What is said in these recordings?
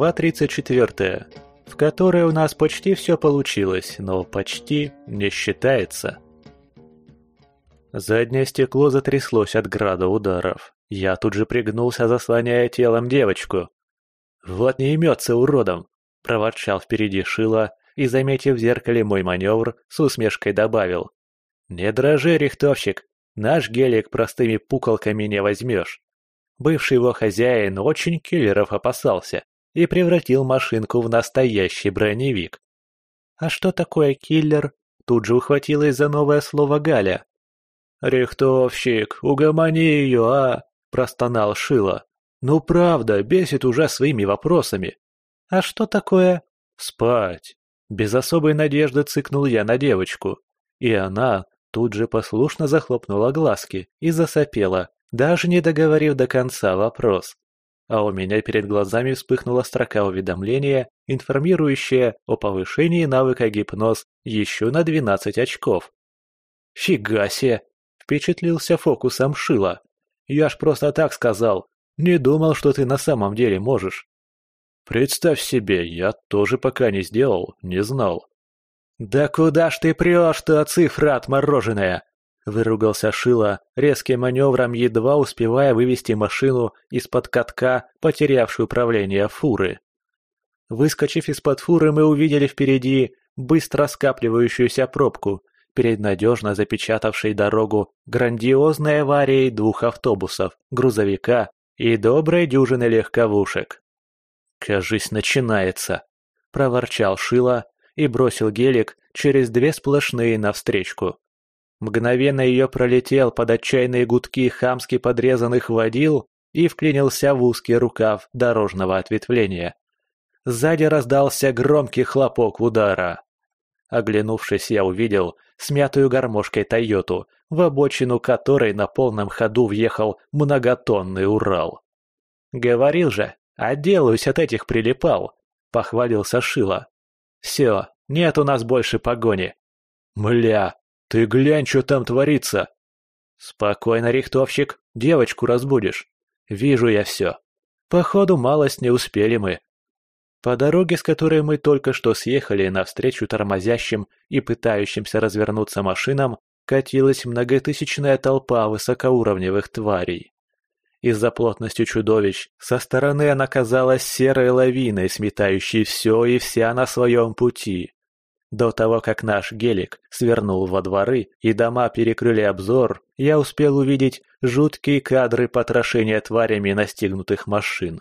Глава 34, в которой у нас почти все получилось, но почти не считается. Заднее стекло затряслось от града ударов. Я тут же пригнулся, заслоняя телом девочку. «Вот не имется уродом!» – проворчал впереди Шила и, заметив в зеркале мой маневр, с усмешкой добавил. «Не дрожи, рихтовщик, наш гелик простыми пуколками не возьмешь». Бывший его хозяин очень киллеров опасался и превратил машинку в настоящий броневик. «А что такое киллер?» Тут же ухватилась за новое слово Галя. «Рихтовщик, угомони ее, а!» – простонал Шила. «Ну правда, бесит уже своими вопросами». «А что такое?» «Спать». Без особой надежды цыкнул я на девочку. И она тут же послушно захлопнула глазки и засопела, даже не договорив до конца вопрос а у меня перед глазами вспыхнула строка уведомления, информирующая о повышении навыка гипноз еще на 12 очков. «Фига себе!» – впечатлился фокусом Шила. «Я ж просто так сказал. Не думал, что ты на самом деле можешь». «Представь себе, я тоже пока не сделал, не знал». «Да куда ж ты прешь-то, цифра отмороженная?» Выругался Шила, резким маневром едва успевая вывести машину из-под катка, потерявшую управление фуры. Выскочив из-под фуры, мы увидели впереди быстро скапливающуюся пробку, перед надежно запечатавшей дорогу грандиозной аварией двух автобусов, грузовика и доброй дюжины легковушек. «Кажись, начинается», — проворчал Шила и бросил гелик через две сплошные навстречку. Мгновенно ее пролетел под отчаянные гудки хамски подрезанных водил и вклинился в узкий рукав дорожного ответвления. Сзади раздался громкий хлопок удара. Оглянувшись, я увидел смятую гармошкой Тойоту, в обочину которой на полном ходу въехал многотонный Урал. «Говорил же, отделаюсь от этих прилипал», — похвалился Шила. «Все, нет у нас больше погони». «Мля, «Ты глянь, что там творится!» «Спокойно, рихтовщик, девочку разбудишь. Вижу я все. Походу, малость не успели мы». По дороге, с которой мы только что съехали навстречу тормозящим и пытающимся развернуться машинам, катилась многотысячная толпа высокоуровневых тварей. Из-за плотности чудовищ со стороны она казалась серой лавиной, сметающей все и вся на своем пути. До того, как наш гелик свернул во дворы и дома перекрыли обзор, я успел увидеть жуткие кадры потрошения тварями настигнутых машин.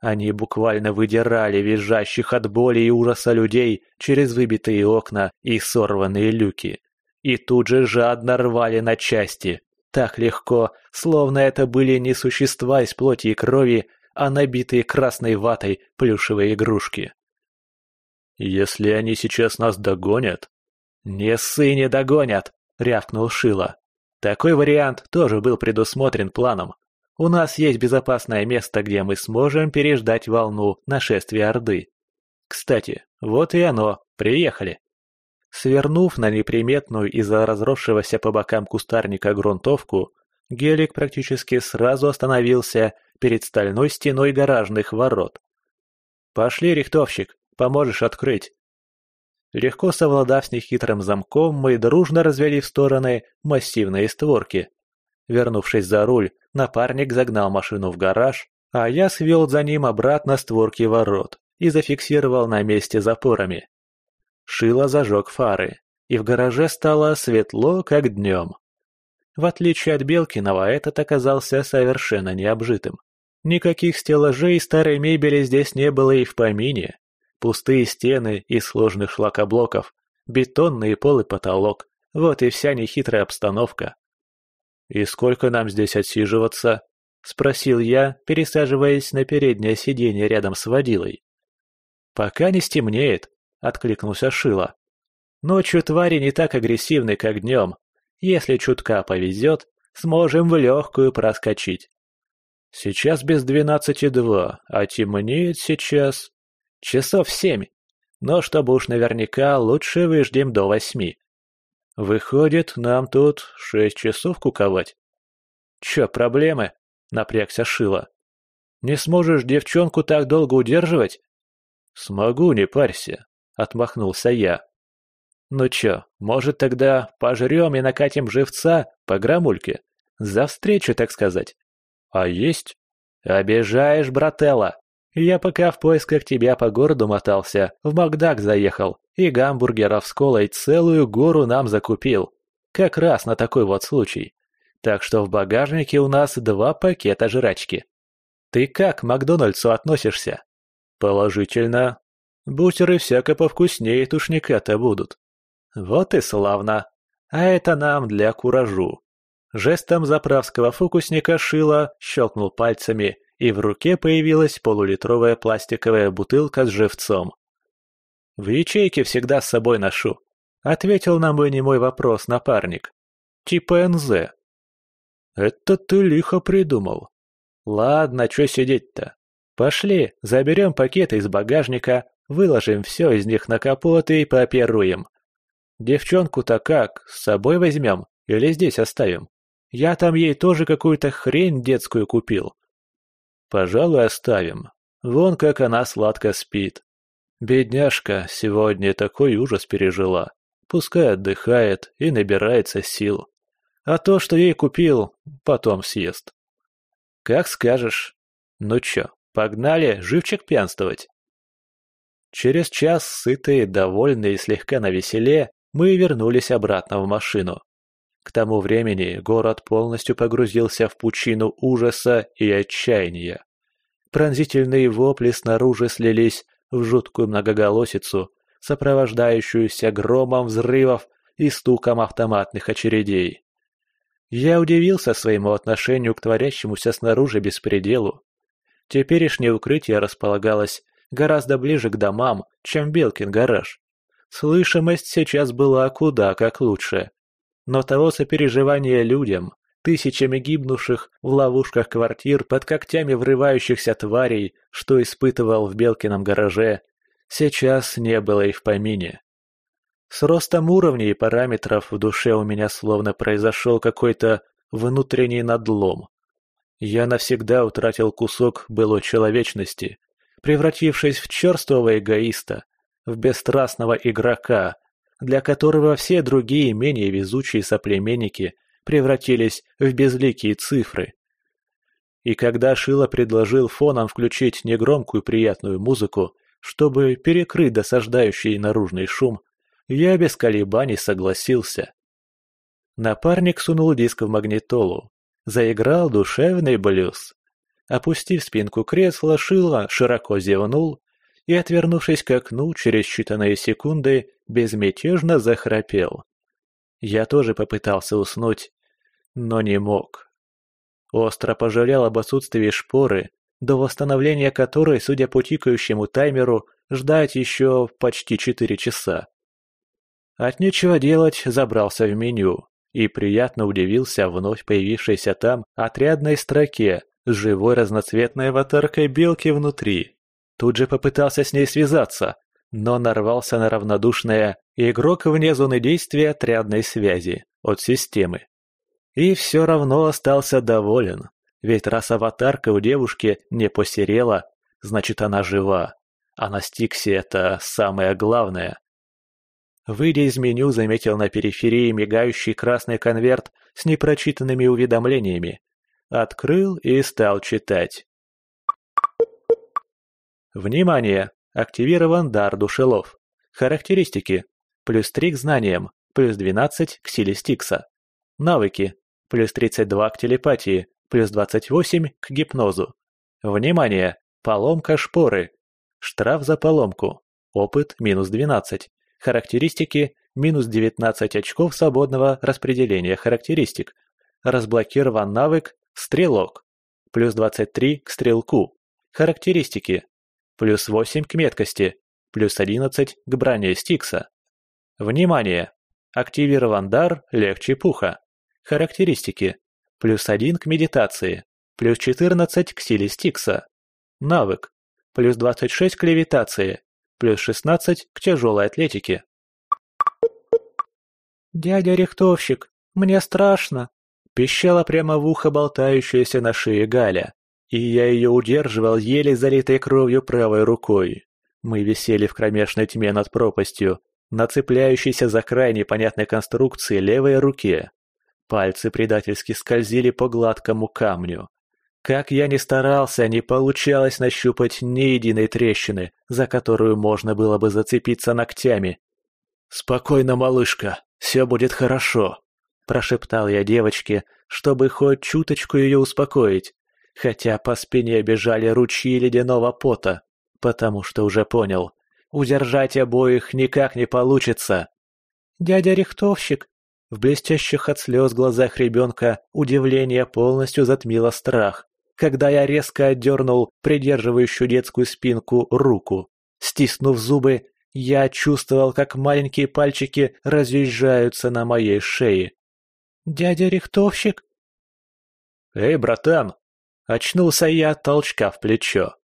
Они буквально выдирали визжащих от боли и ужаса людей через выбитые окна и сорванные люки. И тут же жадно рвали на части. Так легко, словно это были не существа из плоти и крови, а набитые красной ватой плюшевые игрушки. «Если они сейчас нас догонят...» «Не ссы не догонят!» — рявкнул Шила. «Такой вариант тоже был предусмотрен планом. У нас есть безопасное место, где мы сможем переждать волну нашествия Орды. Кстати, вот и оно, приехали». Свернув на неприметную из-за разросшегося по бокам кустарника грунтовку, Гелик практически сразу остановился перед стальной стеной гаражных ворот. «Пошли, рихтовщик, Поможешь открыть?» Легко совладав с нехитрым замком, мы дружно развели в стороны массивные створки. Вернувшись за руль, напарник загнал машину в гараж, а я свел за ним обратно створки ворот и зафиксировал на месте запорами. Шило зажег фары, и в гараже стало светло, как днем. В отличие от Белкинова, этот оказался совершенно необжитым. Никаких стеллажей и старой мебели здесь не было и в помине. Пустые стены из сложных шлакоблоков, бетонный пол и потолок. Вот и вся нехитрая обстановка. «И сколько нам здесь отсиживаться?» — спросил я, пересаживаясь на переднее сиденье рядом с водилой. «Пока не стемнеет», — откликнулся Шила. «Ночью твари не так агрессивны, как днем. Если чутка повезет, сможем в легкую проскочить». «Сейчас без двенадцати два, а темнеет сейчас...» Часов семь. Но чтобы уж наверняка, лучше выждем до восьми. Выходит, нам тут шесть часов куковать. Чё, проблемы? Напрягся Шила. Не сможешь девчонку так долго удерживать?» «Смогу, не парься», — отмахнулся я. «Ну чё, может тогда пожрём и накатим живца по грамульке? За встречу, так сказать?» «А есть?» «Обижаешь, брателла. Я пока в поисках тебя по городу мотался, в Макдак заехал и гамбургеров с колой целую гору нам закупил. Как раз на такой вот случай. Так что в багажнике у нас два пакета жрачки. Ты как к Макдональдсу относишься? Положительно. Бутеры всяко повкуснее тушника-то будут. Вот и славно. А это нам для куражу. Жестом заправского фокусника Шила щелкнул пальцами, и в руке появилась полулитровая пластиковая бутылка с живцом. «В ячейке всегда с собой ношу», — ответил на мой немой вопрос напарник. «Типа НЗ». «Это ты лихо придумал». «Ладно, чё сидеть-то? Пошли, заберем пакеты из багажника, выложим все из них на капот и пооперуем. Девчонку-то как, с собой возьмем или здесь оставим? Я там ей тоже какую-то хрень детскую купил». «Пожалуй, оставим. Вон как она сладко спит. Бедняжка сегодня такой ужас пережила. Пускай отдыхает и набирается сил. А то, что ей купил, потом съест. Как скажешь. Ну чё, погнали живчик пьянствовать? Через час, сытые, довольные и слегка навеселе, мы вернулись обратно в машину. К тому времени город полностью погрузился в пучину ужаса и отчаяния. Пронзительные вопли снаружи слились в жуткую многоголосицу, сопровождающуюся громом взрывов и стуком автоматных очередей. Я удивился своему отношению к творящемуся снаружи беспределу. Теперешнее укрытие располагалось гораздо ближе к домам, чем Белкин гараж. Слышимость сейчас была куда как лучше. Но того сопереживания людям, тысячами гибнувших в ловушках квартир под когтями врывающихся тварей, что испытывал в Белкином гараже, сейчас не было и в помине. С ростом уровней и параметров в душе у меня словно произошел какой-то внутренний надлом. Я навсегда утратил кусок былой человечности, превратившись в черствого эгоиста, в бесстрастного игрока, для которого все другие менее везучие соплеменники – превратились в безликие цифры. И когда Шила предложил фоном включить негромкую приятную музыку, чтобы перекрыть досаждающий наружный шум, я без колебаний согласился. Напарник сунул диск в магнитолу, заиграл душевный блюз. Опустив спинку кресла, Шила широко зевнул и, отвернувшись к окну, через считанные секунды безмятежно захрапел. Я тоже попытался уснуть, но не мог. Остро пожалел об отсутствии шпоры, до восстановления которой, судя по тикающему таймеру, ждать еще почти четыре часа. От нечего делать забрался в меню и приятно удивился вновь появившейся там отрядной строке с живой разноцветной аватаркой белки внутри. Тут же попытался с ней связаться, но нарвался на равнодушное «игрок вне зоны действия отрядной связи» от системы. И все равно остался доволен, ведь раз аватарка у девушки не посерела, значит она жива, а на Стиксе это самое главное. Выйдя из меню, заметил на периферии мигающий красный конверт с непрочитанными уведомлениями. Открыл и стал читать. Внимание! Активирован дар душелов. Характеристики. Плюс 3 к знаниям, плюс 12 к силе Стикса. Навыки. Плюс 32 к телепатии, плюс 28 к гипнозу. Внимание! Поломка шпоры. Штраф за поломку. Опыт минус 12. Характеристики минус 19 очков свободного распределения характеристик. Разблокирован навык «Стрелок». Плюс 23 к стрелку. Характеристики. Плюс 8 к меткости. Плюс 11 к броне Стикса. Внимание! Активирован дар «Легче пуха». Характеристики. Плюс 1 к медитации. Плюс 14 к силе Стикса. Навык. Плюс 26 к левитации. Плюс 16 к тяжелой атлетике. «Дядя рихтовщик, мне страшно!» Пищала прямо в ухо болтающаяся на шее Галя. И я ее удерживал еле залитой кровью правой рукой. Мы висели в кромешной тьме над пропастью, на цепляющейся за край непонятной конструкции левой руке. Пальцы предательски скользили по гладкому камню. Как я ни старался, не получалось нащупать ни единой трещины, за которую можно было бы зацепиться ногтями. «Спокойно, малышка, все будет хорошо», – прошептал я девочке, чтобы хоть чуточку ее успокоить, хотя по спине бежали ручьи ледяного пота, потому что уже понял, удержать обоих никак не получится. «Дядя Рихтовщик!» В блестящих от слез глазах ребенка удивление полностью затмило страх, когда я резко отдернул придерживающую детскую спинку руку. Стиснув зубы, я чувствовал, как маленькие пальчики разъезжаются на моей шее. «Дядя Рихтовщик?» «Эй, братан!» Очнулся я от толчка в плечо.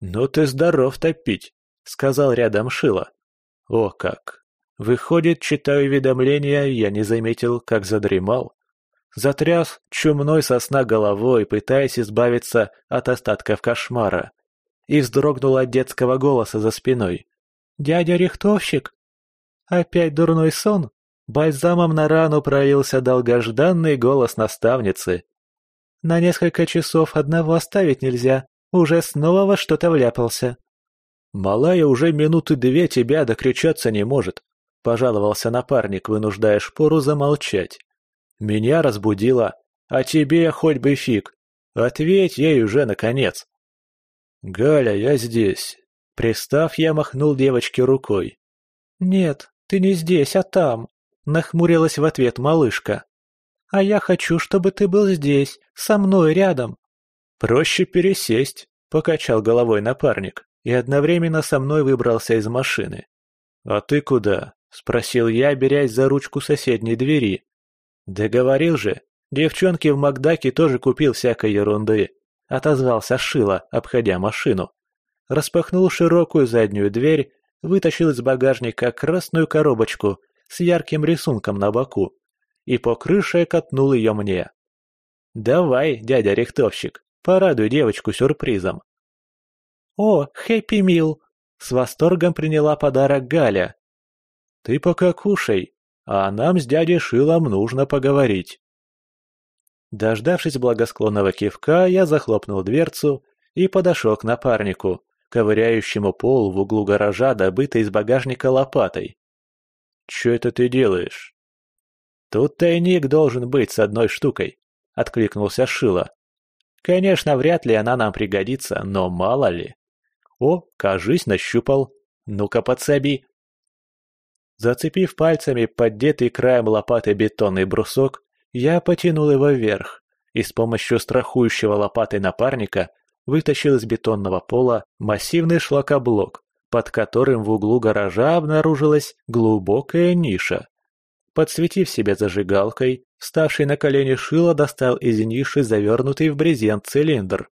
«Ну ты здоров топить!» — сказал рядом Шила. «О как! Выходит, читая уведомления, я не заметил, как задремал. Затряс чумной сосна головой, пытаясь избавиться от остатков кошмара. И вздрогнул от детского голоса за спиной. «Дядя Рихтовщик!» Опять дурной сон? Бальзамом на рану проявился долгожданный голос наставницы. На несколько часов одного оставить нельзя, уже снова во что-то вляпался. «Малая уже минуты две тебя докричаться не может», — пожаловался напарник, вынуждая шпору замолчать. «Меня разбудила, а тебе хоть бы фиг. Ответь ей уже, наконец». «Галя, я здесь». Пристав, я махнул девочке рукой. «Нет, ты не здесь, а там», — нахмурилась в ответ малышка. А я хочу, чтобы ты был здесь, со мной рядом». «Проще пересесть», — покачал головой напарник и одновременно со мной выбрался из машины. «А ты куда?» — спросил я, берясь за ручку соседней двери. «Да говорил же, девчонки в Макдаке тоже купил всякой ерунды», — отозвался Шила, обходя машину. Распахнул широкую заднюю дверь, вытащил из багажника красную коробочку с ярким рисунком на боку и по крыше катнул ее мне. «Давай, дядя рихтовщик, порадуй девочку сюрпризом». «О, хэппи мил!» — с восторгом приняла подарок Галя. «Ты пока кушай, а нам с дядей Шилом нужно поговорить». Дождавшись благосклонного кивка, я захлопнул дверцу и подошел к напарнику, ковыряющему пол в углу гаража, добытой из багажника лопатой. «Чё это ты делаешь?» «Тут тайник должен быть с одной штукой», — откликнулся Шила. «Конечно, вряд ли она нам пригодится, но мало ли». «О, кажись, нащупал. Ну-ка, подсоби». Зацепив пальцами поддетый краем лопаты бетонный брусок, я потянул его вверх и с помощью страхующего лопатой напарника вытащил из бетонного пола массивный шлакоблок, под которым в углу гаража обнаружилась глубокая ниша. Подсветив себя зажигалкой, вставший на колени Шило достал из ниши завернутый в брезент цилиндр.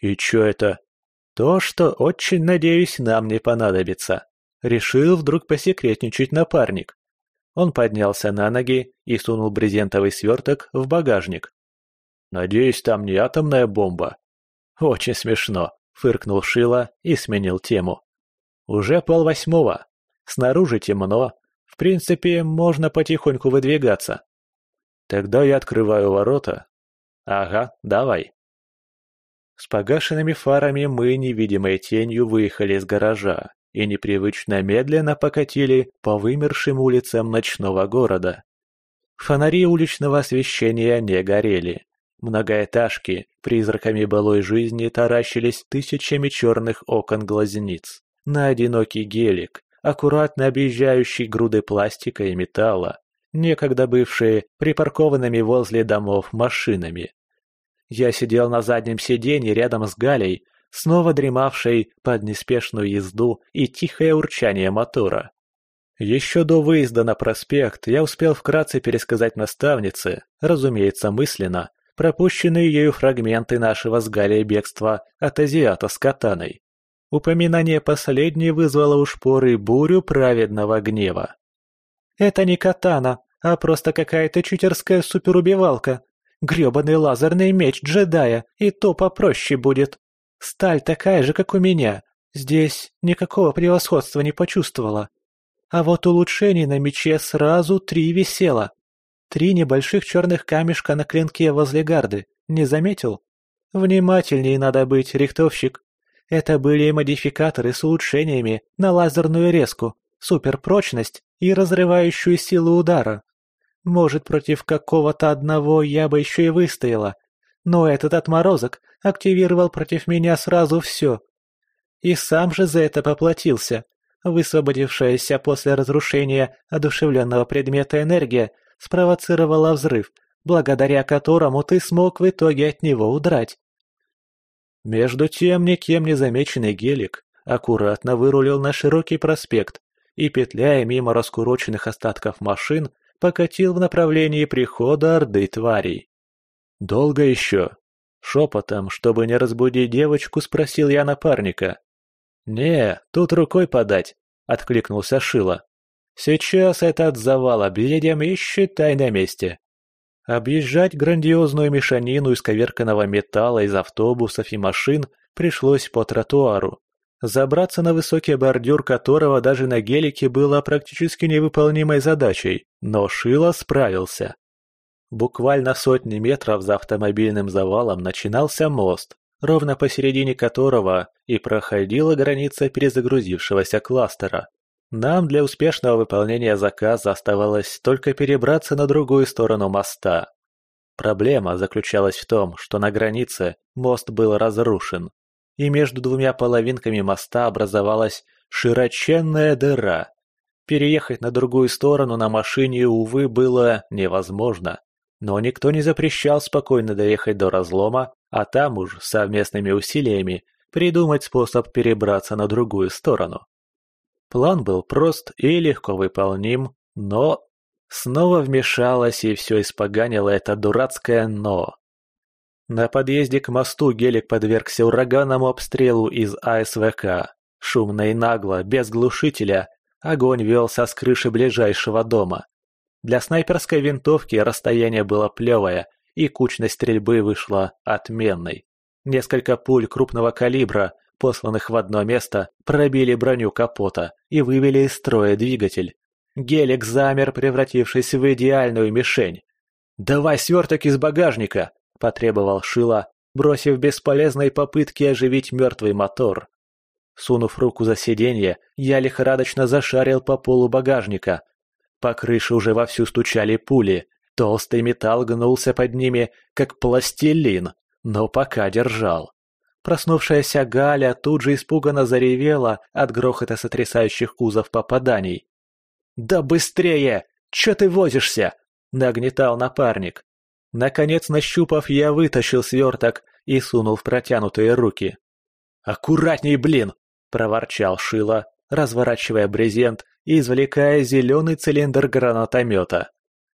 «И чё это?» «То, что, очень надеюсь, нам не понадобится», — решил вдруг посекретничать напарник. Он поднялся на ноги и сунул брезентовый сверток в багажник. «Надеюсь, там не атомная бомба?» «Очень смешно», — фыркнул Шило и сменил тему. «Уже полвосьмого. Снаружи темно, в принципе, можно потихоньку выдвигаться. Тогда я открываю ворота. Ага, давай. С погашенными фарами мы невидимой тенью выехали из гаража и непривычно медленно покатили по вымершим улицам ночного города. Фонари уличного освещения не горели. Многоэтажки, призраками былой жизни, таращились тысячами черных окон глазниц на одинокий гелик, аккуратно объезжающий груды пластика и металла, некогда бывшие припаркованными возле домов машинами. Я сидел на заднем сиденье рядом с Галей, снова дремавшей под неспешную езду и тихое урчание мотора. Еще до выезда на проспект я успел вкратце пересказать наставнице, разумеется, мысленно, пропущенные ею фрагменты нашего с Галей бегства от азиата с катаной. Упоминание последней вызвало у шпоры бурю праведного гнева. «Это не катана, а просто какая-то читерская суперубивалка. Грёбаный лазерный меч джедая, и то попроще будет. Сталь такая же, как у меня. Здесь никакого превосходства не почувствовала. А вот улучшений на мече сразу три висело. Три небольших черных камешка на клинке возле гарды. Не заметил? Внимательнее надо быть, рихтовщик. Это были модификаторы с улучшениями на лазерную резку, суперпрочность и разрывающую силу удара. Может, против какого-то одного я бы еще и выстояла, но этот отморозок активировал против меня сразу все. И сам же за это поплатился. Высвободившаяся после разрушения одушевленного предмета энергия спровоцировала взрыв, благодаря которому ты смог в итоге от него удрать. Между тем никем не замеченный гелик аккуратно вырулил на широкий проспект и, петляя мимо раскуроченных остатков машин, покатил в направлении прихода орды тварей. «Долго еще?» Шепотом, чтобы не разбудить девочку, спросил я напарника. «Не, тут рукой подать», — откликнулся Шила. «Сейчас этот завал объедем и считай на месте». Объезжать грандиозную мешанину из коверканного металла из автобусов и машин пришлось по тротуару, забраться на высокий бордюр которого даже на гелике было практически невыполнимой задачей, но Шила справился. Буквально сотни метров за автомобильным завалом начинался мост, ровно посередине которого и проходила граница перезагрузившегося кластера. Нам для успешного выполнения заказа оставалось только перебраться на другую сторону моста. Проблема заключалась в том, что на границе мост был разрушен, и между двумя половинками моста образовалась широченная дыра. Переехать на другую сторону на машине, увы, было невозможно. Но никто не запрещал спокойно доехать до разлома, а там уж совместными усилиями придумать способ перебраться на другую сторону. План был прост и легко выполним, но... Снова вмешалась и все испоганило это дурацкое «но». На подъезде к мосту гелик подвергся ураганному обстрелу из АСВК. Шумно и нагло, без глушителя, огонь велся с крыши ближайшего дома. Для снайперской винтовки расстояние было плевое, и кучность стрельбы вышла отменной. Несколько пуль крупного калибра посланных в одно место, пробили броню капота и вывели из строя двигатель. Гелик замер, превратившись в идеальную мишень. «Давай сверток из багажника!» – потребовал Шила, бросив бесполезной попытки оживить мертвый мотор. Сунув руку за сиденье, я лихорадочно зашарил по полу багажника. По крыше уже вовсю стучали пули, толстый металл гнулся под ними, как пластилин, но пока держал. Проснувшаяся Галя тут же испуганно заревела от грохота сотрясающих кузов попаданий. «Да быстрее! Чё ты возишься?» — нагнетал напарник. Наконец, нащупав, я вытащил сверток и сунул в протянутые руки. «Аккуратней, блин!» — проворчал Шила, разворачивая брезент и извлекая зеленый цилиндр гранатомета.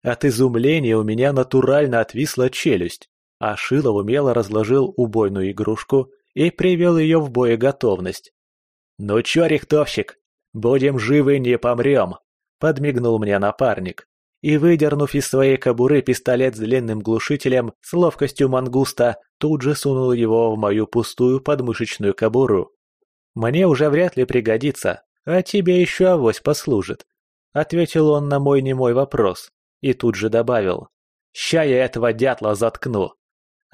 От изумления у меня натурально отвисла челюсть а Шило умело разложил убойную игрушку и привел ее в боеготовность. «Ну чё, рихтовщик, будем живы, не помрем!» — подмигнул мне напарник. И, выдернув из своей кобуры пистолет с длинным глушителем с ловкостью мангуста, тут же сунул его в мою пустую подмышечную кобуру. «Мне уже вряд ли пригодится, а тебе еще авось послужит», — ответил он на мой немой вопрос и тут же добавил. «Ща я этого дятла заткну!»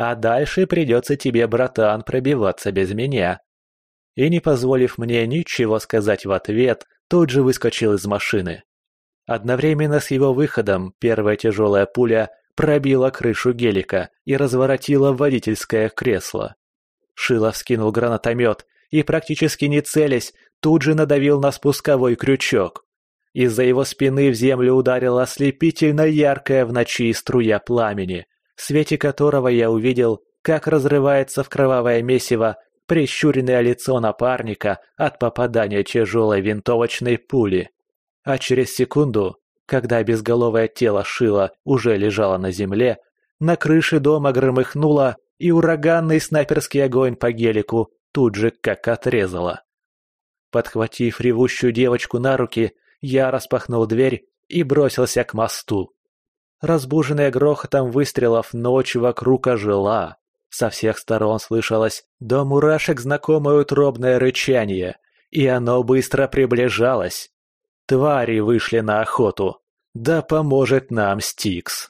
А дальше придется тебе, братан, пробиваться без меня. И не позволив мне ничего сказать в ответ, тут же выскочил из машины. Одновременно с его выходом первая тяжелая пуля пробила крышу гелика и разворотила водительское кресло. Шилов скинул гранатомет и, практически не целясь, тут же надавил на спусковой крючок. Из-за его спины в землю ударила ослепительно яркая в ночи струя пламени, в свете которого я увидел, как разрывается в кровавое месиво прищуренное лицо напарника от попадания тяжелой винтовочной пули. А через секунду, когда безголовое тело Шила уже лежало на земле, на крыше дома громыхнуло, и ураганный снайперский огонь по гелику тут же как отрезало. Подхватив ревущую девочку на руки, я распахнул дверь и бросился к мосту. Разбуженная грохотом выстрелов ночь вокруг ожила. Со всех сторон слышалось до мурашек знакомое утробное рычание, и оно быстро приближалось. Твари вышли на охоту. Да поможет нам Стикс.